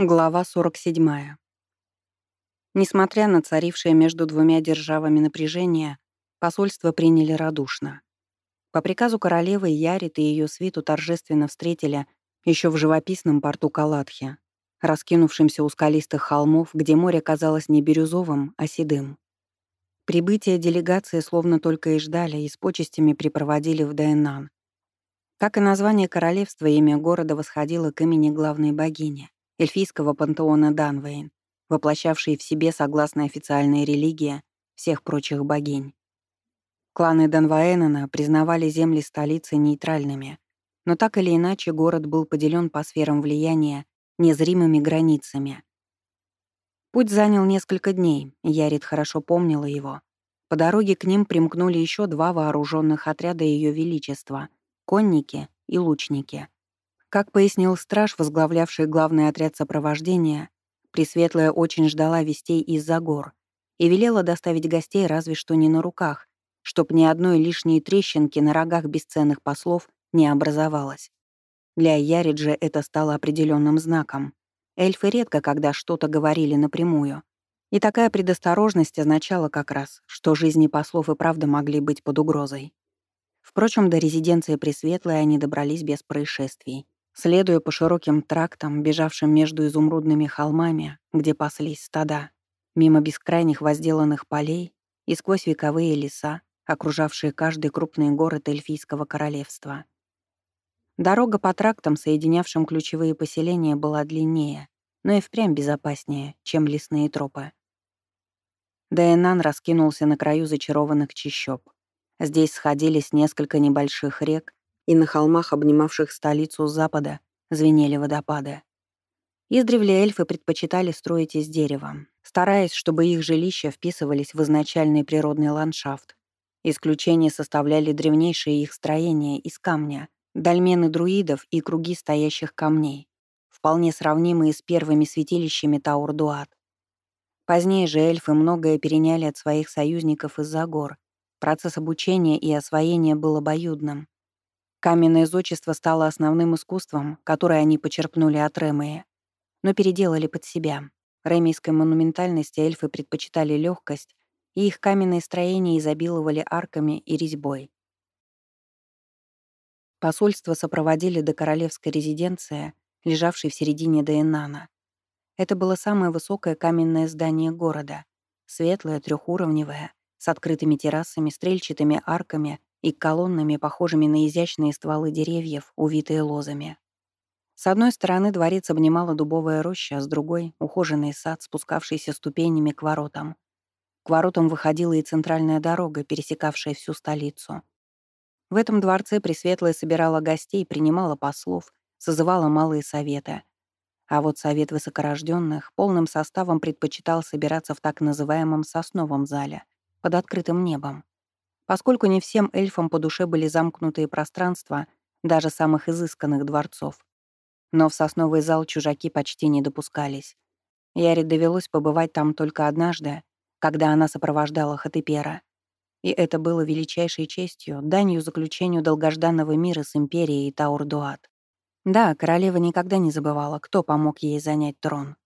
Глава 47. Несмотря на царившее между двумя державами напряжение, посольство приняли радушно. По приказу королевы Ярит и ее свиту торжественно встретили еще в живописном порту Калатхи, раскинувшемся у скалистых холмов, где море казалось не бирюзовым, а седым. Прибытие делегации словно только и ждали и с почестями припроводили в Дайнан. Как и название королевства, имя города восходило к имени главной богини эльфийского пантеона Данвейн, воплощавший в себе, согласно официальной религии, всех прочих богинь. Кланы Данваэнена признавали земли столицы нейтральными, но так или иначе город был поделен по сферам влияния незримыми границами. Путь занял несколько дней, Ярит хорошо помнила его. По дороге к ним примкнули еще два вооруженных отряда Ее Величества — конники и лучники — как пояснил страж, возглавлявший главный отряд сопровождения, Пресветлая очень ждала вестей из-за гор и велела доставить гостей разве что не на руках, чтоб ни одной лишней трещинки на рогах бесценных послов не образовалось. Для Яриджи это стало определенным знаком. Эльфы редко когда что-то говорили напрямую. И такая предосторожность означала как раз, что жизни послов и правда могли быть под угрозой. Впрочем, до резиденции Пресветлой они добрались без происшествий. Следуя по широким трактам, бежавшим между изумрудными холмами, где паслись стада, мимо бескрайних возделанных полей и сквозь вековые леса, окружавшие каждый крупный город эльфийского королевства. Дорога по трактам, соединявшим ключевые поселения, была длиннее, но и впрямь безопаснее, чем лесные тропы. Дайнан раскинулся на краю зачарованных чащоб. Здесь сходились несколько небольших рек, и на холмах, обнимавших столицу запада, звенели водопады. Издревле эльфы предпочитали строить из дерева, стараясь, чтобы их жилища вписывались в изначальный природный ландшафт. Исключение составляли древнейшие их строения из камня, дольмены друидов и круги стоящих камней, вполне сравнимые с первыми святилищами Таурдуат. Позднее же эльфы многое переняли от своих союзников из-за гор. Процесс обучения и освоения был обоюдным. Каменное зодчество стало основным искусством, которое они почерпнули от Ремея, но переделали под себя. Ремейской монументальности эльфы предпочитали легкость, и их каменные строения изобиловали арками и резьбой. Посольство сопроводили до королевской резиденции, лежавшей в середине Дейнана. Это было самое высокое каменное здание города, светлое, трехуровневое, с открытыми террасами, стрельчатыми арками и колоннами, похожими на изящные стволы деревьев, увитые лозами. С одной стороны дворец обнимала дубовая роща, а с другой — ухоженный сад, спускавшийся ступенями к воротам. К воротам выходила и центральная дорога, пересекавшая всю столицу. В этом дворце Пресветлая собирала гостей, принимала послов, созывала малые советы. А вот совет высокорожденных полным составом предпочитал собираться в так называемом «сосновом зале», под открытым небом поскольку не всем эльфам по душе были замкнутые пространства даже самых изысканных дворцов. Но в сосновый зал чужаки почти не допускались. Яре довелось побывать там только однажды, когда она сопровождала Хатепера. И это было величайшей честью, данью заключению долгожданного мира с империей Таурдуат. Да, королева никогда не забывала, кто помог ей занять трон.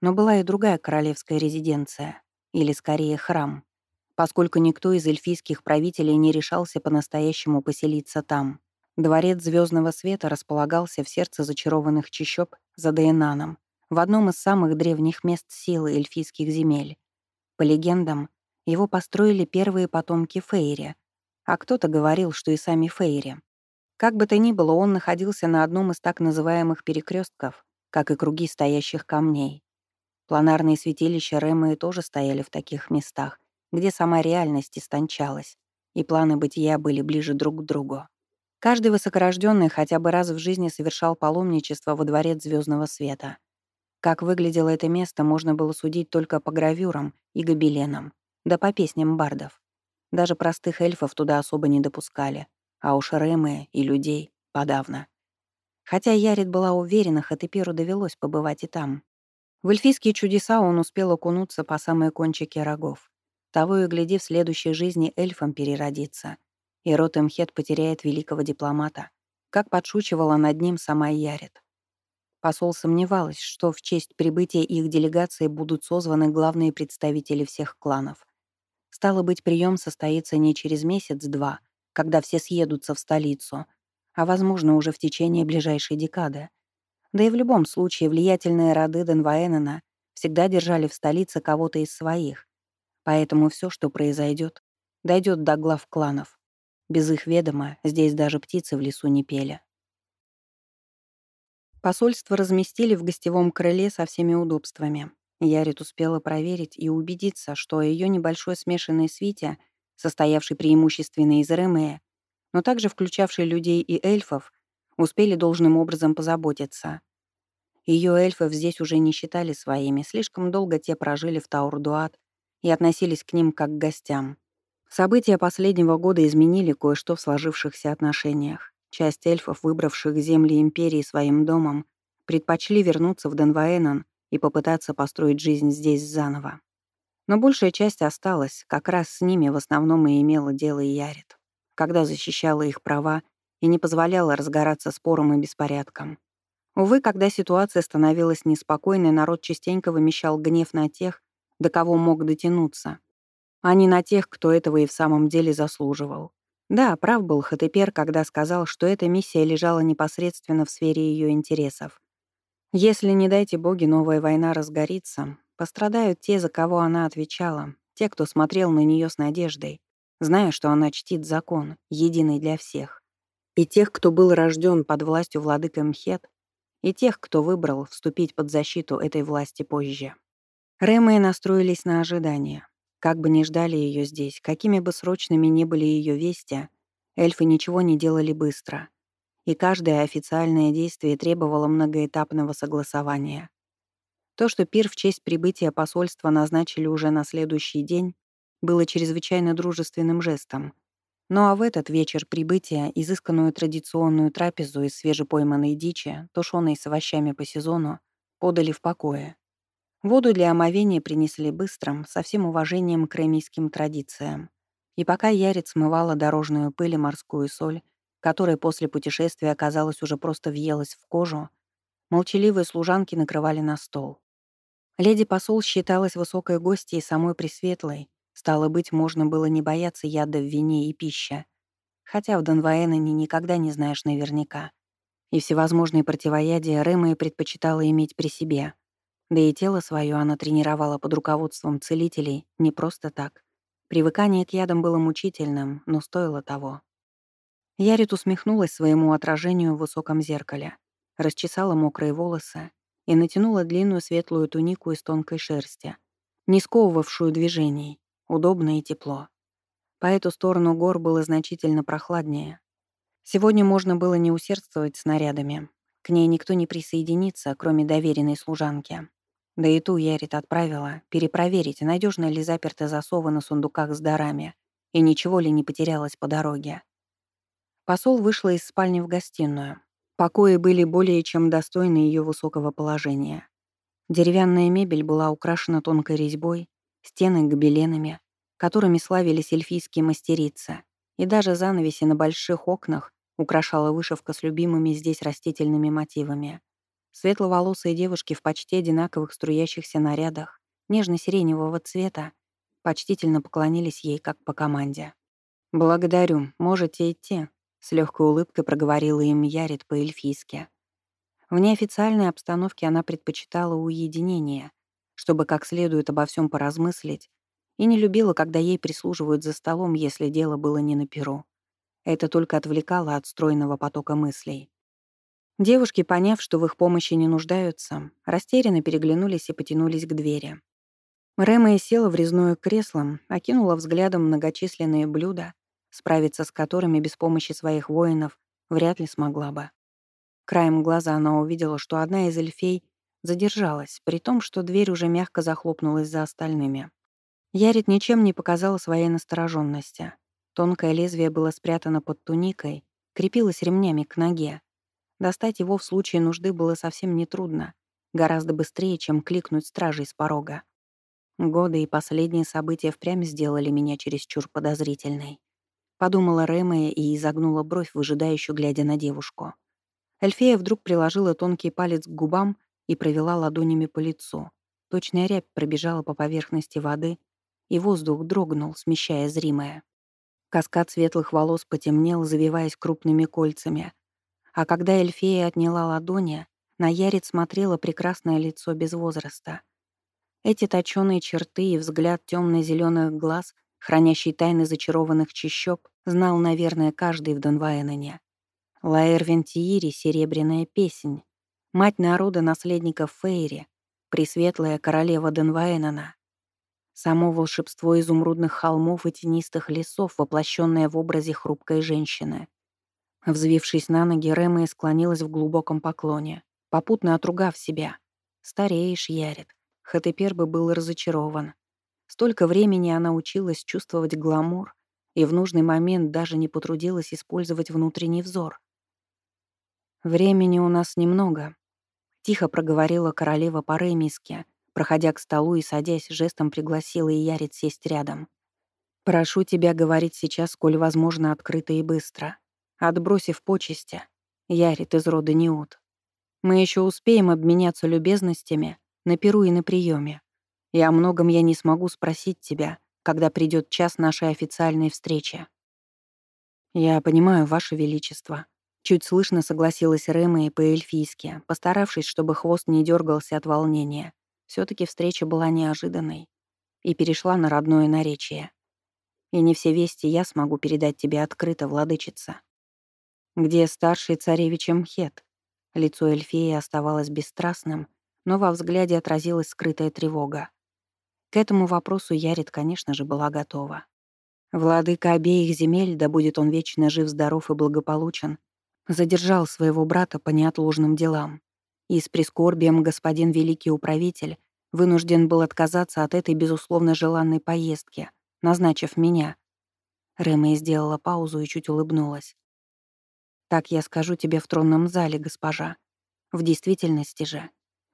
Но была и другая королевская резиденция, или скорее храм, поскольку никто из эльфийских правителей не решался по-настоящему поселиться там. Дворец Звездного Света располагался в сердце зачарованных чащоб за Дейнаном, в одном из самых древних мест силы эльфийских земель. По легендам, его построили первые потомки Фейри, а кто-то говорил, что и сами Фейри. Как бы то ни было, он находился на одном из так называемых перекрестков, как и круги стоящих камней. Планарные святилища Рэмы тоже стояли в таких местах, где сама реальность истончалась, и планы бытия были ближе друг к другу. Каждый высокорожденный хотя бы раз в жизни совершал паломничество во дворец звездного света. Как выглядело это место, можно было судить только по гравюрам и гобеленам, да по песням бардов. Даже простых эльфов туда особо не допускали, а уж ремы и людей подавно. Хотя Ярит была уверена, Хатеперу довелось побывать и там. В эльфийские чудеса он успел окунуться по самые кончики рогов. Того и гляди, в следующей жизни эльфом переродится. И Ротемхед потеряет великого дипломата. Как подшучивала над ним сама Ярит. Посол сомневалась, что в честь прибытия их делегации будут созваны главные представители всех кланов. Стало быть, прием состоится не через месяц-два, когда все съедутся в столицу, а, возможно, уже в течение ближайшей декады. Да и в любом случае влиятельные роды Денваэнена всегда держали в столице кого-то из своих, поэтому все, что произойдет, дойдет до глав кланов. Без их ведома здесь даже птицы в лесу не пели. Посольство разместили в гостевом крыле со всеми удобствами. Ярит успела проверить и убедиться, что ее небольшой смешанной свите, состоявшей преимущественно из Ремея, но также включавшей людей и эльфов, успели должным образом позаботиться. Ее эльфов здесь уже не считали своими, слишком долго те прожили в Таурдуат и относились к ним как к гостям. События последнего года изменили кое-что в сложившихся отношениях. Часть эльфов, выбравших земли Империи своим домом, предпочли вернуться в Денваэнон и попытаться построить жизнь здесь заново. Но большая часть осталась, как раз с ними в основном и имела дело и Ярит, когда защищала их права и не позволяла разгораться спором и беспорядком. Увы, когда ситуация становилась неспокойной, народ частенько вымещал гнев на тех, до кого мог дотянуться, а не на тех, кто этого и в самом деле заслуживал. Да, прав был Хатепер, когда сказал, что эта миссия лежала непосредственно в сфере ее интересов. Если, не дайте боги, новая война разгорится, пострадают те, за кого она отвечала, те, кто смотрел на нее с надеждой, зная, что она чтит закон, единый для всех. И тех, кто был рожден под властью владыка Мхет, и тех, кто выбрал вступить под защиту этой власти позже. Рэмы настроились на ожидание. Как бы ни ждали ее здесь, какими бы срочными ни были ее вести, эльфы ничего не делали быстро. И каждое официальное действие требовало многоэтапного согласования. То, что пир в честь прибытия посольства назначили уже на следующий день, было чрезвычайно дружественным жестом. Ну а в этот вечер прибытия изысканную традиционную трапезу из свежепойманной дичи, тушеной с овощами по сезону, подали в покое. Воду для омовения принесли быстро, со всем уважением к ремийским традициям. И пока Ярец смывала дорожную пыль и морскую соль, которая после путешествия, оказалась уже просто въелась в кожу, молчаливые служанки накрывали на стол. Леди-посол считалась высокой гостьей самой Пресветлой, стало быть, можно было не бояться яда в вине и пище. Хотя в Донваэноне никогда не знаешь наверняка. И всевозможные противоядия Рэма предпочитала иметь при себе — да и тело свое она тренировала под руководством целителей не просто так. Привыкание к ядам было мучительным, но стоило того. Ярит усмехнулась своему отражению в высоком зеркале, расчесала мокрые волосы и натянула длинную светлую тунику из тонкой шерсти, не сковывавшую движений, удобно и тепло. По эту сторону гор было значительно прохладнее. Сегодня можно было не усердствовать снарядами. К ней никто не присоединится, кроме доверенной служанки. Да и ту Ярит отправила перепроверить, надежно ли заперты засовы на сундуках с дарами и ничего ли не потерялось по дороге. Посол вышла из спальни в гостиную. Покои были более чем достойны ее высокого положения. Деревянная мебель была украшена тонкой резьбой, стены гобеленами, которыми славились эльфийские мастерицы, и даже занавеси на больших окнах украшала вышивка с любимыми здесь растительными мотивами. Светловолосые девушки в почти одинаковых струящихся нарядах, нежно-сиреневого цвета, почтительно поклонились ей как по команде. «Благодарю, можете идти», — с легкой улыбкой проговорила им Ярит по-эльфийски. В неофициальной обстановке она предпочитала уединение, чтобы как следует обо всем поразмыслить, и не любила, когда ей прислуживают за столом, если дело было не на перу. Это только отвлекало от стройного потока мыслей. Девушки, поняв, что в их помощи не нуждаются, растерянно переглянулись и потянулись к двери. Рэма села в резное кресло, окинула взглядом многочисленные блюда, справиться с которыми без помощи своих воинов вряд ли смогла бы. Краем глаза она увидела, что одна из эльфей задержалась, при том, что дверь уже мягко захлопнулась за остальными. Ярит ничем не показала своей настороженности. Тонкое лезвие было спрятано под туникой, крепилось ремнями к ноге. Достать его в случае нужды было совсем нетрудно, гораздо быстрее, чем кликнуть стражей с порога. Годы и последние события впрямь сделали меня чересчур подозрительной. Подумала Рэмэя и изогнула бровь, выжидающую, глядя на девушку. Эльфея вдруг приложила тонкий палец к губам и провела ладонями по лицу. Точная рябь пробежала по поверхности воды, и воздух дрогнул, смещая зримое. Каскад светлых волос потемнел, завиваясь крупными кольцами. А когда Эльфея отняла ладони, на Ярит смотрело прекрасное лицо без возраста. Эти точёные черты и взгляд темно-зеленых глаз, хранящий тайны зачарованных чащоб, знал, наверное, каждый в Донвайнене. Лаэр Вентиири — серебряная песнь. Мать народа наследников Фейри, пресветлая королева Денваэнена. Само волшебство изумрудных холмов и тенистых лесов, воплощенное в образе хрупкой женщины. Взвившись на ноги, Рэма склонилась в глубоком поклоне, попутно отругав себя. «Стареешь, Ярит». Хатепер бы был разочарован. Столько времени она училась чувствовать гламур и в нужный момент даже не потрудилась использовать внутренний взор. «Времени у нас немного», Тихо проговорила королева по-ремиске, проходя к столу и садясь, жестом пригласила Ярит сесть рядом. «Прошу тебя говорить сейчас, сколь возможно, открыто и быстро, отбросив почести. Ярит из рода Неут. Мы еще успеем обменяться любезностями на перу и на приеме. И о многом я не смогу спросить тебя, когда придет час нашей официальной встречи. Я понимаю, Ваше Величество, Чуть слышно согласилась Рэма и по-эльфийски, постаравшись, чтобы хвост не дергался от волнения. все таки встреча была неожиданной и перешла на родное наречие. И не все вести я смогу передать тебе открыто, владычица. Где старший царевич Мхет? Лицо Эльфеи оставалось бесстрастным, но во взгляде отразилась скрытая тревога. К этому вопросу Ярит, конечно же, была готова. Владыка обеих земель, да будет он вечно жив, здоров и благополучен, задержал своего брата по неотложным делам. И с прискорбием господин великий управитель вынужден был отказаться от этой безусловно желанной поездки, назначив меня. Рэма сделала паузу и чуть улыбнулась. «Так я скажу тебе в тронном зале, госпожа. В действительности же.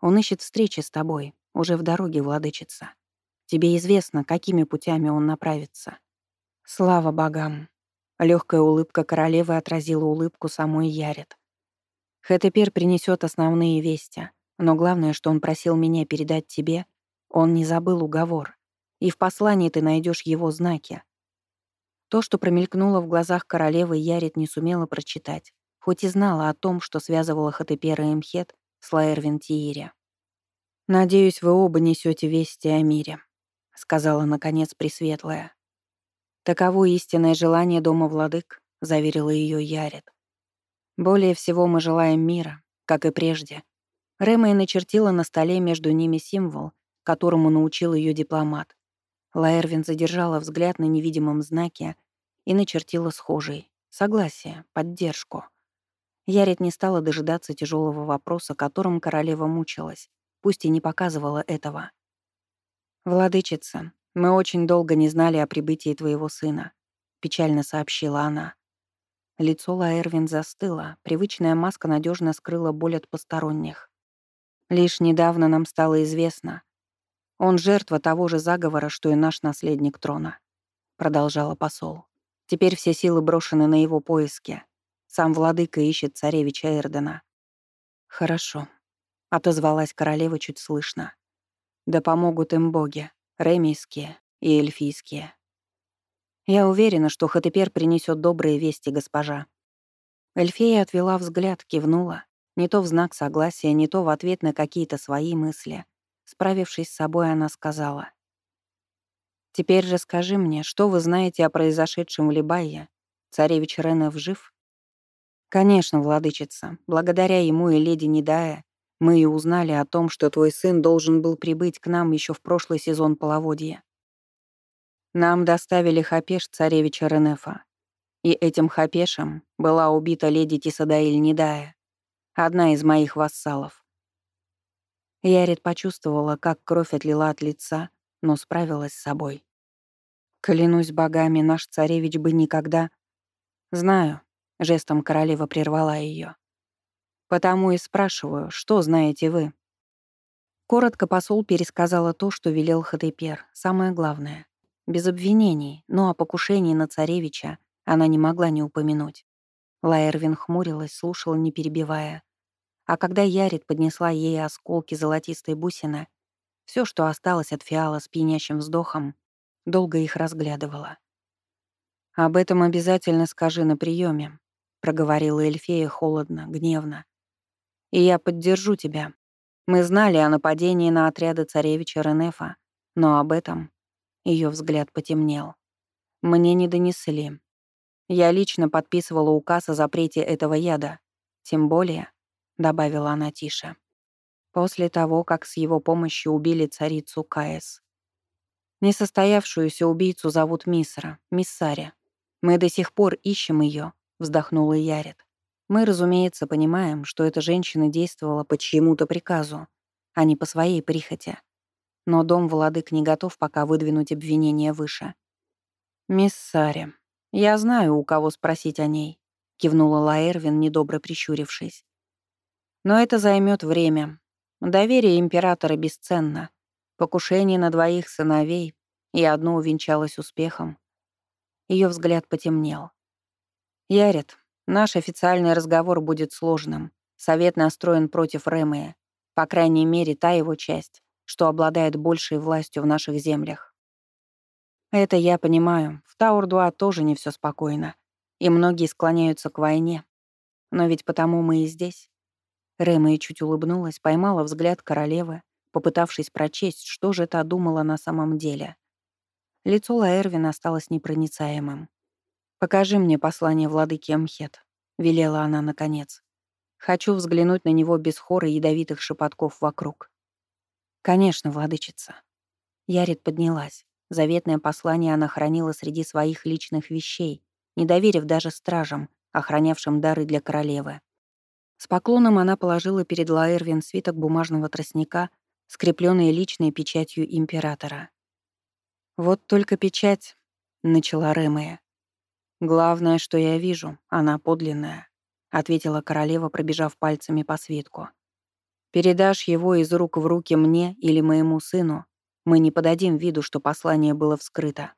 Он ищет встречи с тобой, уже в дороге, владычица. Тебе известно, какими путями он направится. Слава богам, Легкая улыбка королевы отразила улыбку самой Ярит. Хэтепер принесет основные вести, но главное, что он просил меня передать тебе, он не забыл уговор. И в послании ты найдешь его знаки. То, что промелькнуло в глазах королевы, Ярит не сумела прочитать, хоть и знала о том, что связывало Хатепера и Мхет с Лаэрвин Тиире. «Надеюсь, вы оба несете вести о мире», — сказала, наконец, Пресветлая. «Таково истинное желание дома владык», — заверила ее Ярит. «Более всего мы желаем мира, как и прежде». Рэма начертила на столе между ними символ, которому научил ее дипломат. Лаэрвин задержала взгляд на невидимом знаке и начертила схожий. Согласие, поддержку. Ярит не стала дожидаться тяжелого вопроса, которым королева мучилась, пусть и не показывала этого. «Владычица, «Мы очень долго не знали о прибытии твоего сына», — печально сообщила она. Лицо Лаэрвин застыло, привычная маска надежно скрыла боль от посторонних. «Лишь недавно нам стало известно. Он жертва того же заговора, что и наш наследник трона», — продолжала посол. «Теперь все силы брошены на его поиски. Сам владыка ищет царевича Эрдена». «Хорошо», — отозвалась королева чуть слышно. «Да помогут им боги», ремийские и эльфийские. Я уверена, что Хатепер принесет добрые вести, госпожа. Эльфея отвела взгляд, кивнула. Не то в знак согласия, не то в ответ на какие-то свои мысли. Справившись с собой, она сказала. «Теперь же скажи мне, что вы знаете о произошедшем в Либайе? Царевич Ренев жив?» «Конечно, владычица. Благодаря ему и леди Недая мы и узнали о том, что твой сын должен был прибыть к нам еще в прошлый сезон половодья. Нам доставили хапеш царевича Ренефа. И этим хапешем была убита леди Тисадаиль Недая, одна из моих вассалов. Ярит почувствовала, как кровь отлила от лица, но справилась с собой. «Клянусь богами, наш царевич бы никогда...» «Знаю», — жестом королева прервала ее. Потому и спрашиваю, что знаете вы?» Коротко посол пересказала то, что велел Хатепер, самое главное. Без обвинений, но о покушении на царевича она не могла не упомянуть. Лаэрвин хмурилась, слушала, не перебивая. А когда Ярит поднесла ей осколки золотистой бусины, все, что осталось от фиала с пьянящим вздохом, долго их разглядывала. «Об этом обязательно скажи на приеме, проговорила Эльфея холодно, гневно. «И я поддержу тебя. Мы знали о нападении на отряды царевича Ренефа, но об этом...» Ее взгляд потемнел. «Мне не донесли. Я лично подписывала указ о запрете этого яда. Тем более, — добавила она тише, — после того, как с его помощью убили царицу Каэс. Несостоявшуюся убийцу зовут Мисра, Миссаря. Мы до сих пор ищем ее, вздохнула Ярит. Мы, разумеется, понимаем, что эта женщина действовала по чьему-то приказу, а не по своей прихоти. Но дом владык не готов пока выдвинуть обвинение выше. «Мисс я знаю, у кого спросить о ней», — кивнула Лаэрвин, недобро прищурившись. «Но это займет время. Доверие императора бесценно. Покушение на двоих сыновей, и одно увенчалось успехом. Ее взгляд потемнел. «Ярит, наш официальный разговор будет сложным. Совет настроен против Рэмэя. По крайней мере, та его часть, что обладает большей властью в наших землях. Это я понимаю. В Таурдуа тоже не все спокойно. И многие склоняются к войне. Но ведь потому мы и здесь. Рэмэй чуть улыбнулась, поймала взгляд королевы, попытавшись прочесть, что же та думала на самом деле. Лицо Лаэрвина осталось непроницаемым. «Покажи мне послание владыки Амхет», — велела она наконец. «Хочу взглянуть на него без хора ядовитых шепотков вокруг». «Конечно, владычица». Ярит поднялась. Заветное послание она хранила среди своих личных вещей, не доверив даже стражам, охранявшим дары для королевы. С поклоном она положила перед Лаэрвин свиток бумажного тростника, скрепленный личной печатью императора. «Вот только печать», — начала Ремея. «Главное, что я вижу, она подлинная», — ответила королева, пробежав пальцами по свитку. «Передашь его из рук в руки мне или моему сыну, мы не подадим виду, что послание было вскрыто».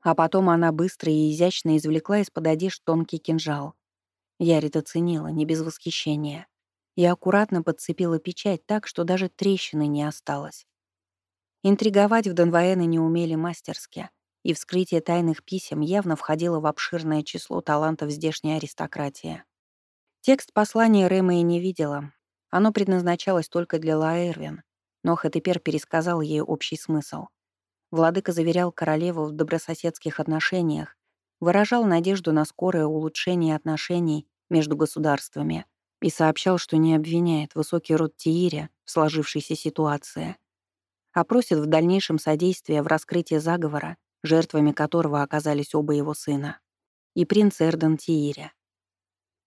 А потом она быстро и изящно извлекла из-под одежд тонкий кинжал. Ярит оценила, не без восхищения. И аккуратно подцепила печать так, что даже трещины не осталось. Интриговать в Донваэне не умели мастерски, и вскрытие тайных писем явно входило в обширное число талантов здешней аристократии. Текст послания Рэма и не видела. Оно предназначалось только для Лаэрвин, но Хатепер пересказал ей общий смысл. Владыка заверял королеву в добрососедских отношениях, выражал надежду на скорое улучшение отношений между государствами и сообщал, что не обвиняет высокий род Тииря в сложившейся ситуации а просит в дальнейшем содействия в раскрытии заговора, жертвами которого оказались оба его сына, и принц Эрден Тииря.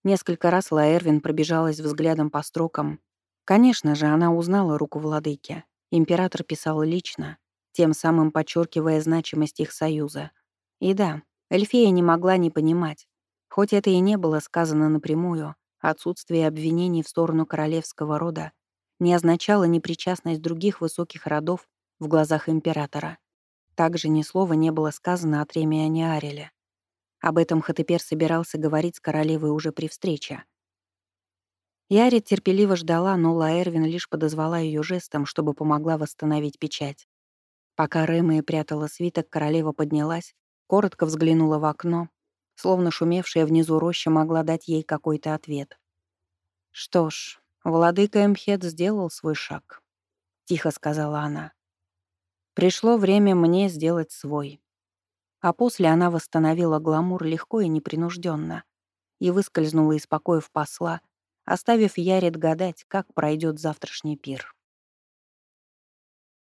Несколько раз Лаэрвин пробежалась взглядом по строкам. Конечно же, она узнала руку владыки. Император писал лично, тем самым подчеркивая значимость их союза. И да, Эльфея не могла не понимать, хоть это и не было сказано напрямую, отсутствие обвинений в сторону королевского рода не означало непричастность других высоких родов в глазах императора. Также ни слова не было сказано о Тремиане Ареле. Об этом Хатепер собирался говорить с королевой уже при встрече. Ярит терпеливо ждала, но Лаэрвин лишь подозвала ее жестом, чтобы помогла восстановить печать. Пока Рэмэ прятала свиток, королева поднялась, коротко взглянула в окно, словно шумевшая внизу роща могла дать ей какой-то ответ. Что ж, Владыка Эмхет сделал свой шаг. Тихо сказала она. Пришло время мне сделать свой. А после она восстановила гламур легко и непринужденно и выскользнула из покоев посла, оставив Ярит гадать, как пройдет завтрашний пир.